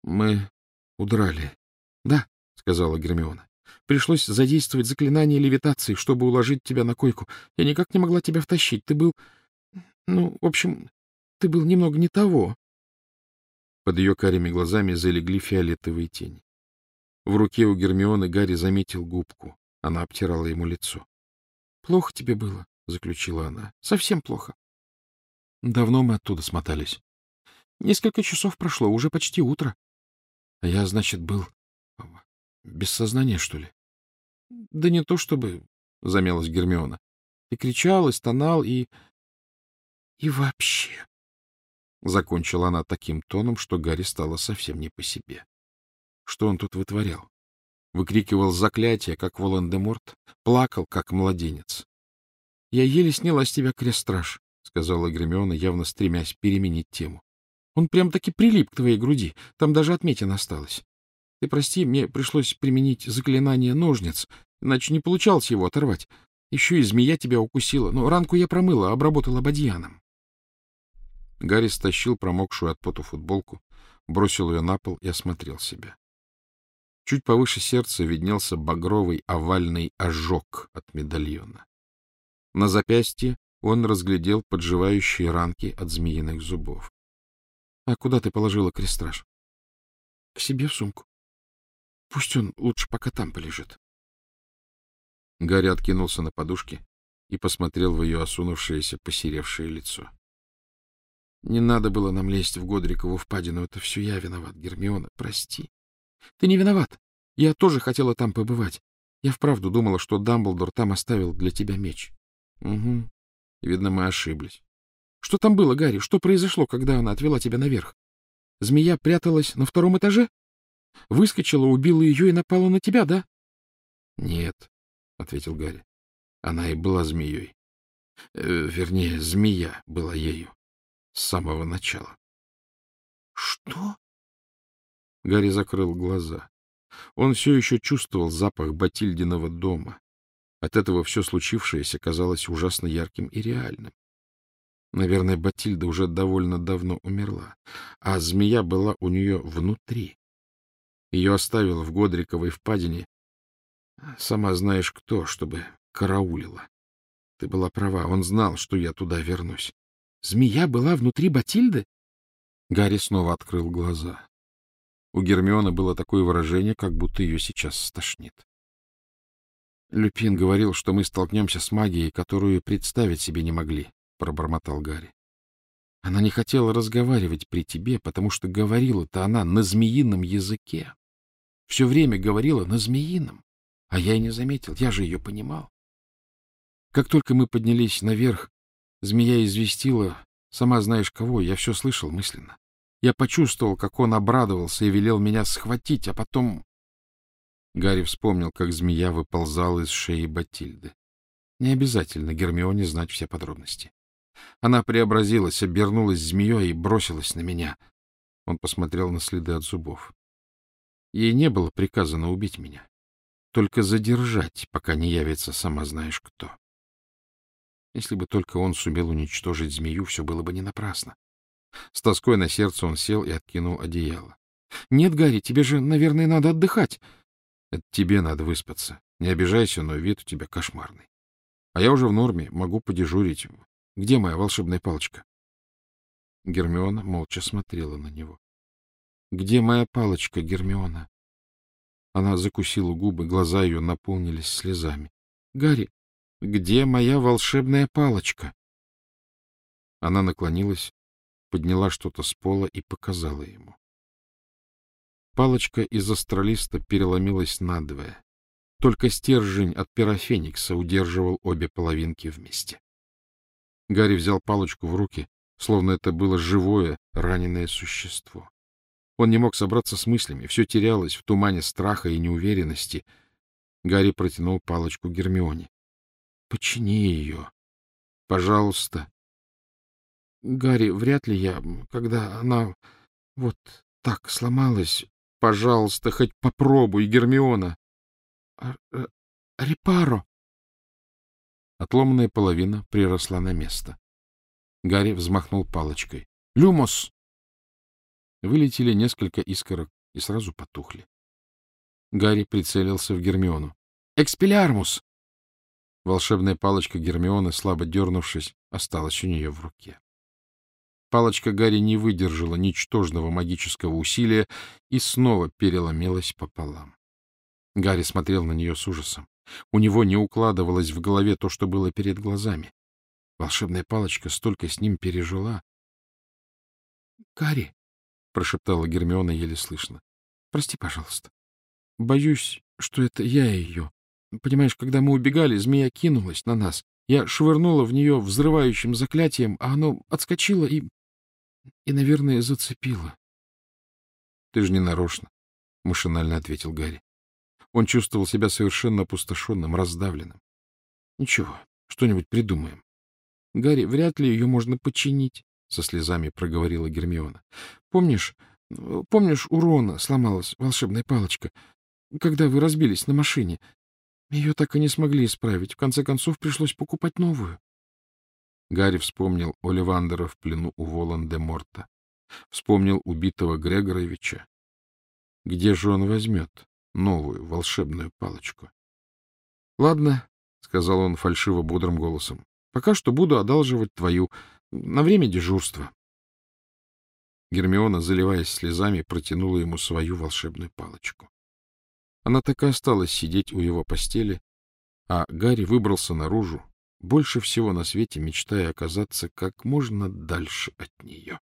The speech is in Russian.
— Мы удрали. — Да, — сказала Гермиона. — Пришлось задействовать заклинание левитации, чтобы уложить тебя на койку. Я никак не могла тебя втащить. Ты был... Ну, в общем, ты был немного не того. Под ее карими глазами залегли фиолетовые тени. В руке у Гермионы Гарри заметил губку. Она обтирала ему лицо. — Плохо тебе было, — заключила она. — Совсем плохо. — Давно мы оттуда смотались. — Несколько часов прошло, уже почти утро. — А я, значит, был без сознания, что ли? — Да не то чтобы, — замялась Гермиона. — Ты кричал и стонал, и... — И вообще... — закончила она таким тоном, что Гарри стало совсем не по себе. Что он тут вытворял? Выкрикивал заклятие, как Волан-де-Морт, плакал, как младенец. — Я еле сняла с тебя крест-страж, — сказала Гермиона, явно стремясь переменить тему. — Он прям-таки прилип к твоей груди, там даже отметина осталась. Ты прости, мне пришлось применить заклинание ножниц, иначе не получалось его оторвать. Еще и змея тебя укусила, но ранку я промыла, обработала бадьяном. Гарри стащил промокшую от пота футболку, бросил ее на пол и осмотрел себя. Чуть повыше сердца виднелся багровый овальный ожог от медальона. На запястье он разглядел подживающие ранки от змеиных зубов. — А куда ты положила крестраж? — К себе в сумку. Пусть он лучше пока там полежит. Гарри откинулся на подушке и посмотрел в ее осунувшееся, посеревшее лицо. — Не надо было нам лезть в Годрикову впадину. Это все я виноват, Гермиона. Прости. — Ты не виноват. Я тоже хотела там побывать. Я вправду думала, что Дамблдор там оставил для тебя меч. — Угу. Видно, мы ошиблись. — Что там было, Гарри? Что произошло, когда она отвела тебя наверх? Змея пряталась на втором этаже? Выскочила, убила ее и напала на тебя, да? — Нет, — ответил Гарри. Она и была змеей. Э, вернее, змея была ею с самого начала. — Что? Гарри закрыл глаза. Он все еще чувствовал запах Батильдиного дома. От этого все случившееся казалось ужасно ярким и реальным. Наверное, Батильда уже довольно давно умерла, а змея была у нее внутри. Ее оставил в Годриковой впадине. Сама знаешь кто, чтобы караулила. Ты была права, он знал, что я туда вернусь. Змея была внутри Батильды? Гарри снова открыл глаза. У Гермиона было такое выражение, как будто ее сейчас стошнит. Люпин говорил, что мы столкнемся с магией, которую представить себе не могли, — пробормотал Гарри. Она не хотела разговаривать при тебе, потому что говорила-то она на змеином языке. Все время говорила на змеином, а я и не заметил, я же ее понимал. Как только мы поднялись наверх, змея известила, сама знаешь кого, я все слышал мысленно. Я почувствовал, как он обрадовался и велел меня схватить, а потом... Гарри вспомнил, как змея выползала из шеи Батильды. Не обязательно Гермионе знать все подробности. Она преобразилась, обернулась змеей и бросилась на меня. Он посмотрел на следы от зубов. Ей не было приказано убить меня, только задержать, пока не явится сама знаешь кто. Если бы только он сумел уничтожить змею, все было бы не напрасно. С тоской на сердце он сел и откинул одеяло. — Нет, Гарри, тебе же, наверное, надо отдыхать. — Это тебе надо выспаться. Не обижайся, но вид у тебя кошмарный. А я уже в норме, могу подежурить. Где моя волшебная палочка? Гермиона молча смотрела на него. — Где моя палочка, Гермиона? Она закусила губы, глаза ее наполнились слезами. — Гарри, где моя волшебная палочка? Она наклонилась, подняла что-то с пола и показала ему. Палочка из астролиста переломилась надвое. Только стержень от пера Феникса удерживал обе половинки вместе. Гарри взял палочку в руки, словно это было живое, раненое существо. Он не мог собраться с мыслями, все терялось в тумане страха и неуверенности. Гарри протянул палочку Гермионе. — Почини ее. Пожалуйста. — Гарри, вряд ли я, когда она вот так сломалась... Пожалуйста, хоть попробуй, Гермиона. А, э, — Репаро. Отломанная половина приросла на место. Гарри взмахнул палочкой. — Люмос! Вылетели несколько искорок и сразу потухли. Гарри прицелился в Гермиону. «Экспелярмус!» Волшебная палочка Гермионы, слабо дернувшись, осталась у нее в руке. Палочка Гарри не выдержала ничтожного магического усилия и снова переломилась пополам. Гарри смотрел на нее с ужасом. У него не укладывалось в голове то, что было перед глазами. Волшебная палочка столько с ним пережила. — Гарри, — прошептала Гермиона еле слышно, — прости, пожалуйста. Боюсь, что это я ее. Понимаешь, когда мы убегали, змея кинулась на нас. Я швырнула в нее взрывающим заклятием, а оно отскочило и... и, наверное, зацепило. — Ты же не нарочно, — машинально ответил Гарри. Он чувствовал себя совершенно опустошенным, раздавленным. — Ничего, что-нибудь придумаем. — Гарри, вряд ли ее можно починить, — со слезами проговорила Гермиона. — Помнишь, помнишь, у Рона сломалась волшебная палочка, когда вы разбились на машине? Ее так и не смогли исправить. В конце концов, пришлось покупать новую. Гарри вспомнил Оливандера в плену у Волан-де-Морта. Вспомнил убитого Грегоровича. Где же он возьмет новую волшебную палочку? — Ладно, — сказал он фальшиво-бодрым голосом, — пока что буду одалживать твою на время дежурства. Гермиона, заливаясь слезами, протянула ему свою волшебную палочку. Она так и осталась сидеть у его постели, а Гарри выбрался наружу, больше всего на свете мечтая оказаться как можно дальше от нее.